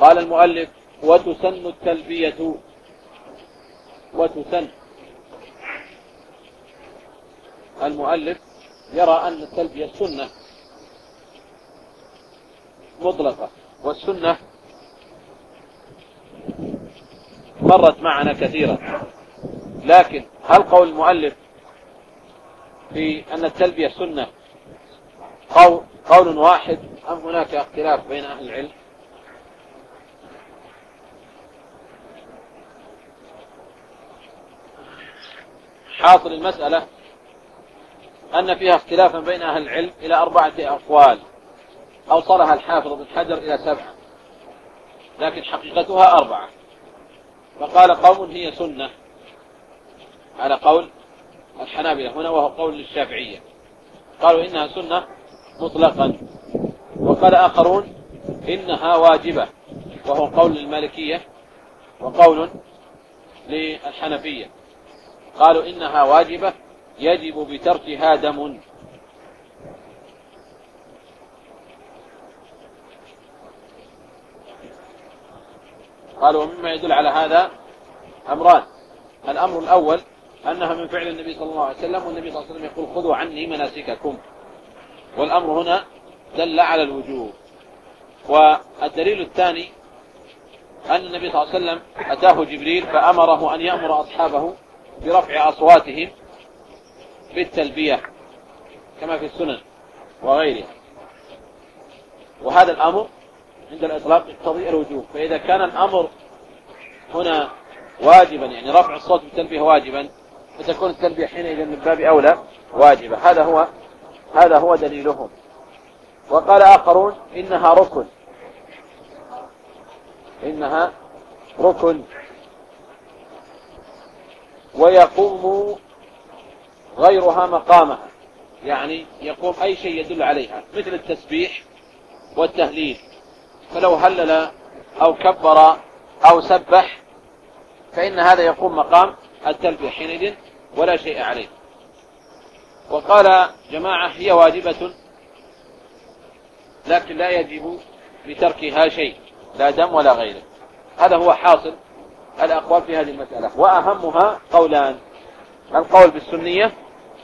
قال المؤلف وتسن التلبية. وتسن. المؤلف يرى أن التلبية سنة. مطلقة. والسنة مرت معنا كثيرا. لكن هل قول المؤلف في أن التلبية سنة قول, واحد أم هناك اختلاف بين أهل العلم؟ حاصل المسألة أن فيها اختلافا بين أهل العلم إلى أربعة أقوال. أوصلها الحافظ بن حجر إلى سبعة لكن حقيقتها أربعة. فقال قوم هي سنة على قول الحنابلة هنا وهو قول للشافعية. قالوا إنها سنة مطلقا. وقال آخرون إنها واجبة وهو قول للمالكية وقول للحنفية. قالوا إنها واجبة يجب بتركها دم. قالوا ومما يدل على هذا أمران. الأمر الأول أنها من فعل النبي صلى الله عليه وسلم والنبي صلى الله عليه وسلم يقول خذوا عني مناسككم. والأمر هنا دل على الوجوب. والدليل الثاني أن النبي صلى الله عليه وسلم أتاه جبريل فأمره أن يأمر أصحابه برفع أصواتهم بالتلبية كما في السنن وغيرها. وهذا الأمر عند الإطلاق يقتضي الوجوب فإذا كان الأمر هنا واجبا يعني رفع الصوت بالتلبية واجبا فتكون التلبية حينئذ من باب أولى واجبة. هذا هو هذا هو دليلهم. وقال آخرون إنها ركن. إنها ركن. ويقوم غيرها مقامها. يعني يقوم أي شيء يدل عليها مثل التسبيح والتهليل. فلو هلل أو كبر أو سبح فإن هذا يقوم مقام التلبية حينئذ ولا شيء عليه. وقال جماعة هي واجبة لكن لا يجب بتركها شيء لا دم ولا غيره. هذا هو حاصل الأقوال في هذه المسألة. وأهمها قولان. القول بالسنية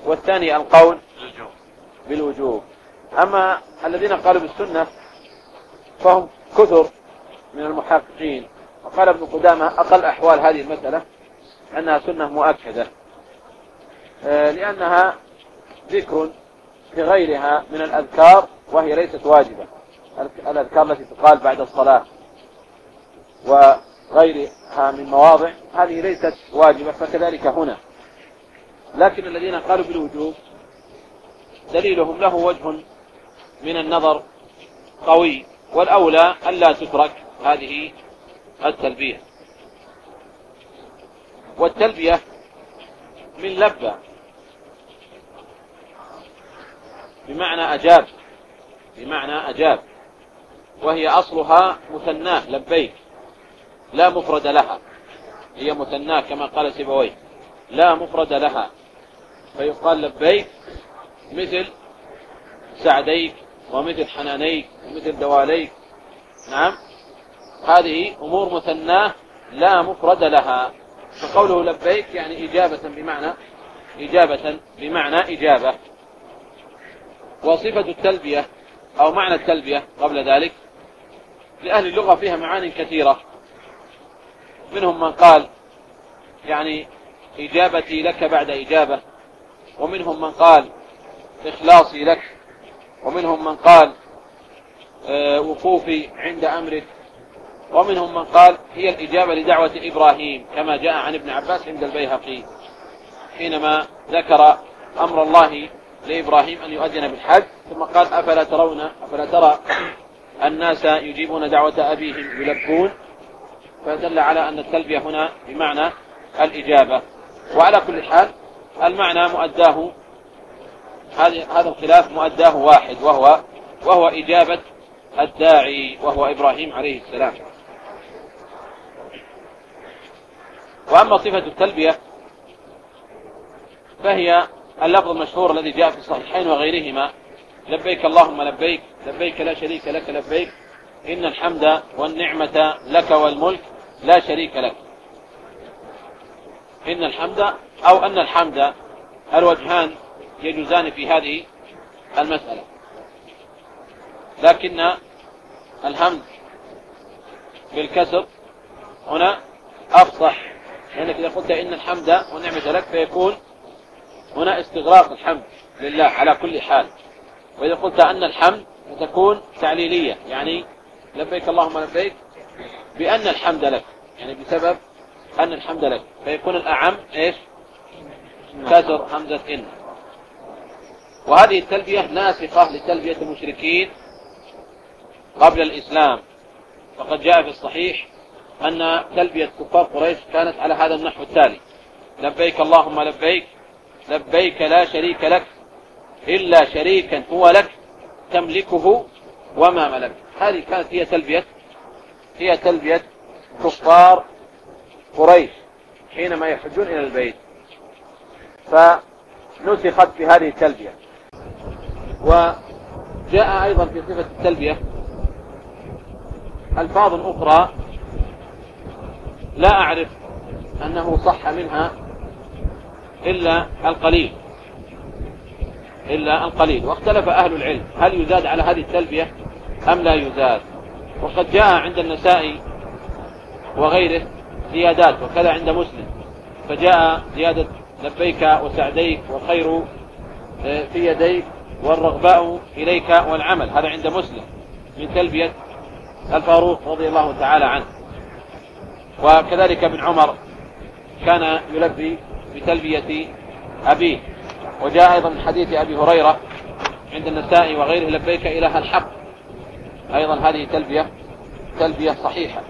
والثاني القول بالوجوب. أما الذين قالوا بالسنة فهم كثر من المحققين. وقال ابن قدامة أقل أحوال هذه المسألة أنها سنة مؤكدة. آه، لأنها ذكر في غيرها من الأذكار وهي ليست واجبة. الأذكار التي تقال بعد الصلاة. وغيرها من مواضع هذه ليست واجبة فكذلك هنا. لكن الذين قالوا بالوجوب دليلهم له وجه من النظر قوي والأولى ألا تترك هذه التلبية. والتلبية من لبى بمعنى أجاب بمعنى أجاب وهي أصلها مثناه لبيك. لا مفرد لها. هي مثناة كما قال سيبويه. لا مفرد لها. فيقال لبيك مثل سعديك ومثل حنانيك ومثل دواليك. نعم. هذه أمور مثناة لا مفرد لها. فقوله لبيك يعني إجابة بمعنى إجابة بمعنى إجابة. وصفة التلبية أو معنى التلبية قبل ذلك. لأهل اللغة فيها معاني كثيرة. منهم من قال يعني إجابتي لك بعد إجابة. ومنهم من قال إخلاصي لك. ومنهم من قال آه، وقوفي عند أمرك. ومنهم من قال هي الإجابة لدعوة إبراهيم كما جاء عن ابن عباس عند البيهقي حينما ذكر أمر الله لإبراهيم أن يؤذن بالحج ثم قال أفلا ترون أفلا ترى الناس يجيبون دعوة أبيهم يلبون؟ فدل على أن التلبية هنا بمعنى الإجابة. وعلى كل حال المعنى مؤداه هذا الخلاف مؤداه واحد وهو وهو إجابة الداعي وهو إبراهيم عليه السلام. وأما صفة التلبية فهي اللفظ المشهور الذي جاء في الصحيحين وغيرهما. لبيك اللهم لبيك لبيك لا شريك لك لبيك إن الحمد والنعمة لك والملك لا شريك لك إن الحمد أو أن الحمد الوجهان يجوزان في هذه المسألة. لكن الحمد بالكسر هنا أفصح. لأنك إذا قلت إن الحمد والنعمة لك فيكون هنا استغراق الحمد لله على كل حال. وإذا قلت أن الحمد فتكون تعليلية يعني لبيك اللهم لبيك بأن الحمد لك. يعني بسبب أن الحمد لك فيكون الأعم إيش؟ كسر همزة إن. وهذه التلبية ناسخة لتلبية المشركين قبل الإسلام. فقد جاء في الصحيح أن تلبية كفار قريش كانت على هذا النحو التالي. لبيك اللهم لبيك لبيك لا شريك لك إلا شريكا هو لك تملكه وما ملك. هذه كانت هي تلبية هي تلبية كفار قريش حينما يحجون إلى البيت. فنسخت بهذه التلبية. وجاء أيضا في صفة التلبية ألفاظ أخرى لا أعرف أنه صح منها إلا القليل. إلا القليل. واختلف أهل العلم. هل يزاد على هذه التلبية أم لا يزاد؟ وقد جاء عند النسائي وغيره زيادات وكذا عند مسلم. فجاء زيادة لبيك وسعديك والخير آه، في يديك والرغباء إليك والعمل. هذا عند مسلم من تلبية الفاروق رضي الله تعالى عنه. وكذلك ابن عمر كان يلبي بتلبية أبيه. وجاء أيضا من حديث أبي هريرة عند النساء وغيره لبيك إله الحق. أيضا هذه تلبية تلبية صحيحة.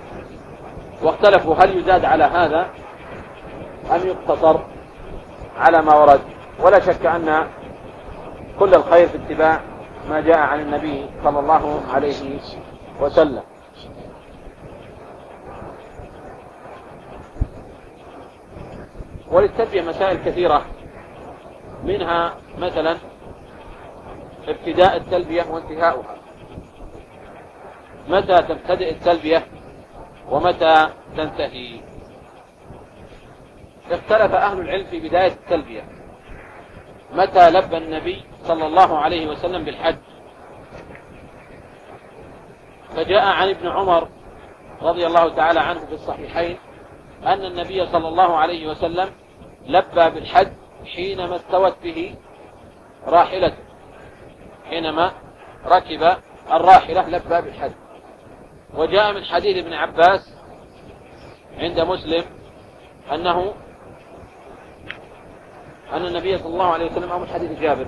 واختلفوا هل يزاد على هذا أم يقتصر على ما ورد. ولا شك أن كل الخير في اتباع ما جاء عن النبي صلى الله عليه وسلم. وللتلبية مسائل كثيرة منها مثلا ابتداء التلبية وانتهاؤها. متى تبتدئ التلبية؟ ومتى تنتهي؟ اختلف أهل العلم في بداية التلبية. متى لبى النبي صلى الله عليه وسلم بالحج؟ فجاء عن ابن عمر رضي الله تعالى عنه في الصحيحين أن النبي صلى الله عليه وسلم لبى بالحج حينما استوت به راحلته حينما ركب الراحلة لبى بالحج. وجاء من حديث ابن عباس عند مسلم أنه أن النبي صلى الله عليه وسلم أو من حديث جابر.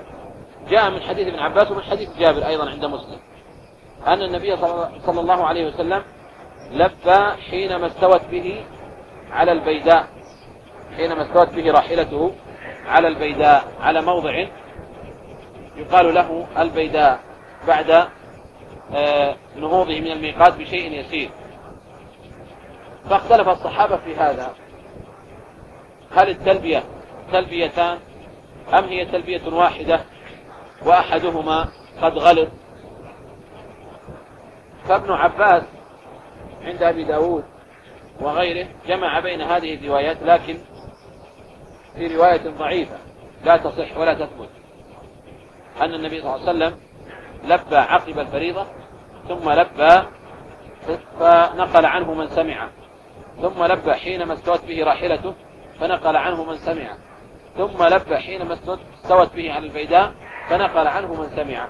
جاء من حديث ابن عباس ومن حديث جابر أيضا عند مسلم. أن النبي صلى الله عليه وسلم لبى حينما استوت به على البيداء. حينما استوت به راحلته على البيداء على موضع يقال له البيداء بعد نهوضه من الميقات بشيء يسير. فاختلف الصحابة في هذا. هل التلبية تلبيتان أم هي تلبية واحدة وأحدهما قد غلط؟ فابن عباس عند أبي داود وغيره جمع بين هذه الروايات لكن في رواية ضعيفة لا تصح ولا تثبت. أن النبي صلى الله عليه وسلم لبى عقب الفريضة ثم لبى فنقل عنه من سمع. ثم لبى حينما استوت به راحلته فنقل عنه من سمع. ثم لبى حينما استوت به على البيداء فنقل عنه من سمع.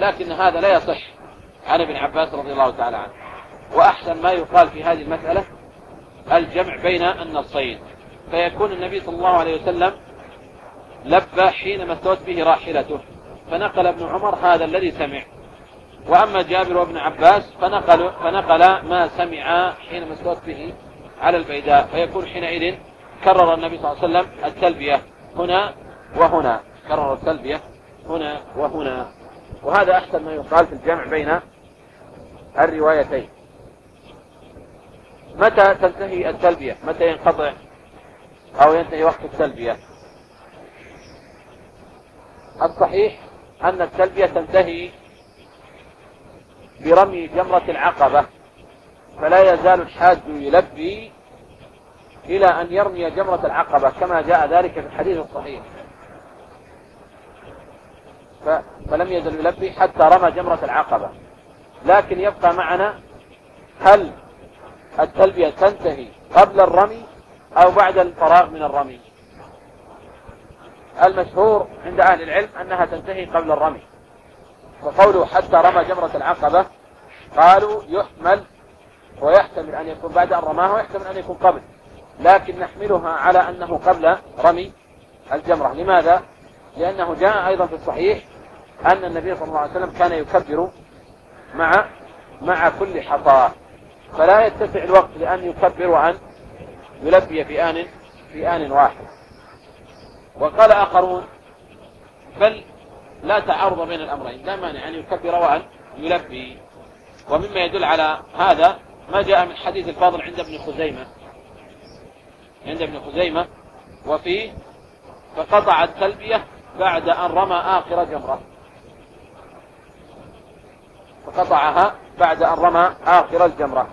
لكن هذا لا يصح عن ابن عباس رضي الله تعالى عنه. وأحسن ما يقال في هذه المسألة الجمع بين النصين. فيكون النبي صلى الله عليه وسلم لبى حينما استوت به راحلته. فنقل ابن عمر هذا الذي سمع. وأما جابر وابن عباس فنقل, فنقل ما سمع حينما استوت به على البيداء. فيكون حينئذ كرر النبي صلى الله عليه وسلم التلبية هنا وهنا. كرر التلبية هنا وهنا. وهذا أحسن ما يقال في الجمع بين الروايتين. متى تنتهي التلبية؟ متى ينقطع أو ينتهي وقت التلبية؟ الصحيح أن التلبية تنتهي برمي جمرة العقبة فلا يزال الحاج يلبي إلى أن يرمي جمرة العقبة كما جاء ذلك في الحديث الصحيح. فلم يزل يلبي حتى رمى جمرة العقبة. لكن يبقى معنا هل التلبية تنتهي قبل الرمي أو بعد الفراغ من الرمي؟ المشهور عند أهل العلم أنها تنتهي قبل الرمي. وقوله حتى رمى جمرة العقبة قالوا يحمل ويحتمل أن يكون بعد أن رماه ويحتمل أن يكون قبل. لكن نحملها على أنه قبل رمي الجمرة. لماذا؟ لأنه جاء أيضا في الصحيح أن النبي صلى الله عليه وسلم كان يكبر مع مع كل حصاة فلا يتسع الوقت لأن يكبر وأن يلبي في آن في آن واحد. وقال آخرون بل لا تعارض بين الأمرين لا مانع أن يكبر وأن يلبي. ومما يدل على هذا ما جاء من حديث الفاضل عند ابن خزيمة. عند ابن خزيمة وفيه فقطع التلبية بعد أن رمى آخر جمرة. فقطعها بعد أن رمى آخر الجمرة.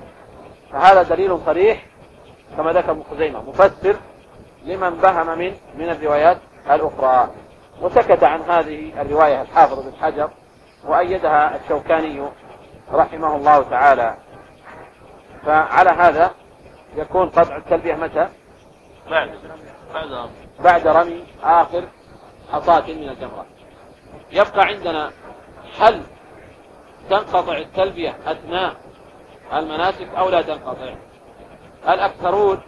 فهذا دليل صريح كما ذكر ابن خزيمة مفسر لمن بهم من من الروايات الأخرى. وسكت عن هذه الرواية الحافظ بن حجر وأيدها الشوكاني رحمه الله تعالى. فعلى هذا يكون قطع التلبية متى؟ بعد بعد بعد رمي آخر حصاة من الجمرة. يبقى عندنا هل تنقطع التلبية أثناء المناسك أو لا تنقطع؟ الأكثرون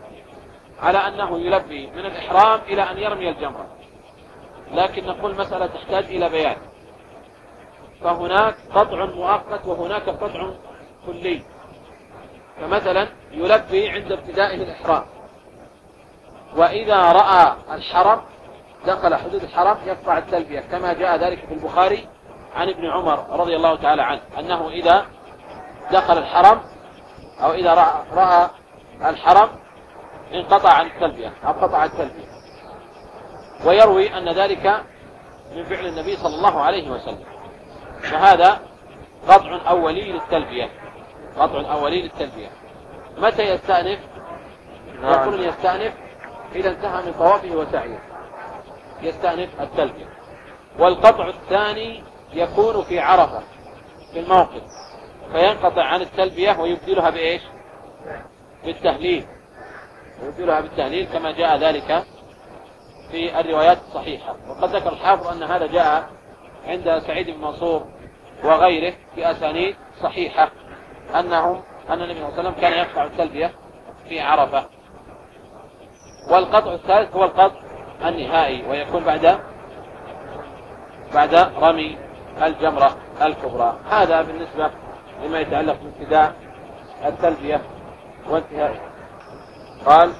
على أنه يلبي من الإحرام إلى أن يرمي الجمرة. لكن نقول مسألة تحتاج إلى بيان. فهناك قطع مؤقت وهناك قطع كلي. فمثلا يلبي عند ابتدائه الإحرام. وإذا رأى الحرم دخل حدود الحرم يقطع التلبية. كما جاء ذلك في البخاري عن ابن عمر رضي الله تعالى عنه أنه إذا دخل الحرم أو إذا رأى, رأى الحرم انقطع عن التلبية أو قطع التلبية. ويروي أن ذلك من فعل النبي صلى الله عليه وسلم. فهذا قطع أولي للتلبية قطع أولي للتلبية. متى يستأنف؟ يقول يستأنف إذا انتهى من طوافه وسعيه. يستأنف التلبية. والقطع الثاني يكون في عرفة في الموقف. فينقطع عن التلبية ويبدلها بإيش؟ بالتهليل. يبدلها بالتهليل كما جاء ذلك في الروايات الصحيحة. وقد ذكر الحافظ أن هذا جاء عند سعيد بن منصور وغيره في أسانيد صحيحة أنهم أن النبي صلى الله عليه وسلم كان يقطع التلبية في عرفة. والقطع الثالث هو القطع النهائي ويكون بعد بعد رمي الجمرة الكبرى. هذا بالنسبة لما يتعلق بابتداء التلبية وانتهاء قال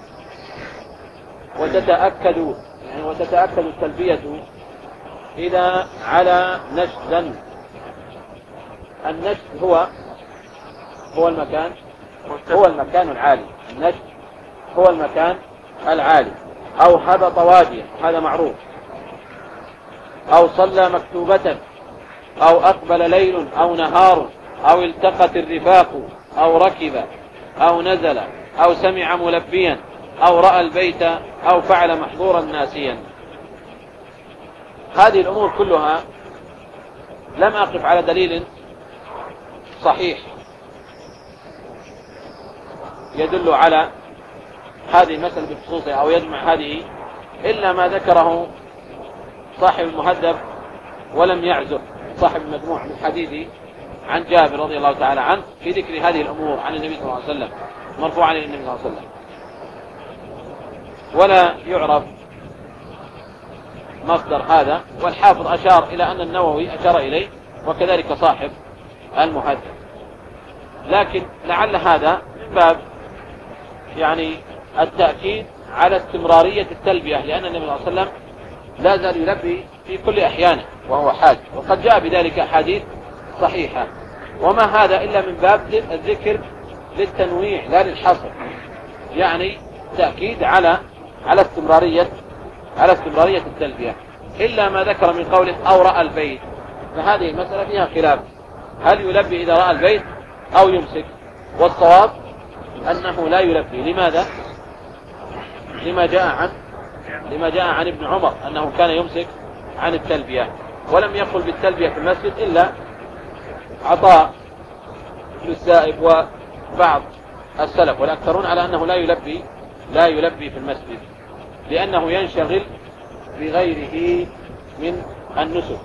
وتتأكد يعني وتتأكد التلبية إذا على نشدا النشد هو هو المكان هو المكان العالي. النشد هو المكان العالي. أو هبط واديا هذا معروف. أو صلى مكتوبة أو أقبل ليل أو نهار أو التقت الرفاق أو ركب أو نزل. أو سمع ملبيا أو رأى البيت أو فعل محظورا ناسيا. هذه الأمور كلها لم أقف على دليل صحيح يدل على هذه المسألة بخصوصها أو يجمع هذه إلا ما ذكره صاحب المهذب ولم يعزف صاحب المجموع من حديث عن جابر رضي الله تعالى عنه في ذكر هذه الأمور عن النبي صلى الله عليه وسلم. مرفوعا إلى النبي صلى الله عليه وسلم. ولا يعرف مصدر هذا والحافظ أشار إلى أن النووي أشار إليه وكذلك صاحب المهذب لكن لعل هذا من باب يعني التأكيد على استمرارية التلبية لأن النبي صلى الله عليه وسلم لا زال يلبي في كل أحيانه وهو حاج. وقد جاء بذلك أحاديث صحيحة. وما هذا إلا من باب الذكر للتنويع لا للحصر. يعني تأكيد على على استمرارية على استمرارية التلبية. إلا ما ذكر من قوله أو رأى البيت. فهذه المسألة فيها خلاف. هل يلبي إذا رأى البيت أو يمسك؟ والصواب أنه لا يلبي. لماذا؟ لما جاء عن لما جاء عن ابن عمر أنه كان يمسك عن التلبية. ولم يقل بالتلبية في المسجد إلا عطاء للسائب وبعض السلف والأكثرون على أنه لا يلبي لا يلبي في المسجد لأنه ينشغل بغيره من النسك.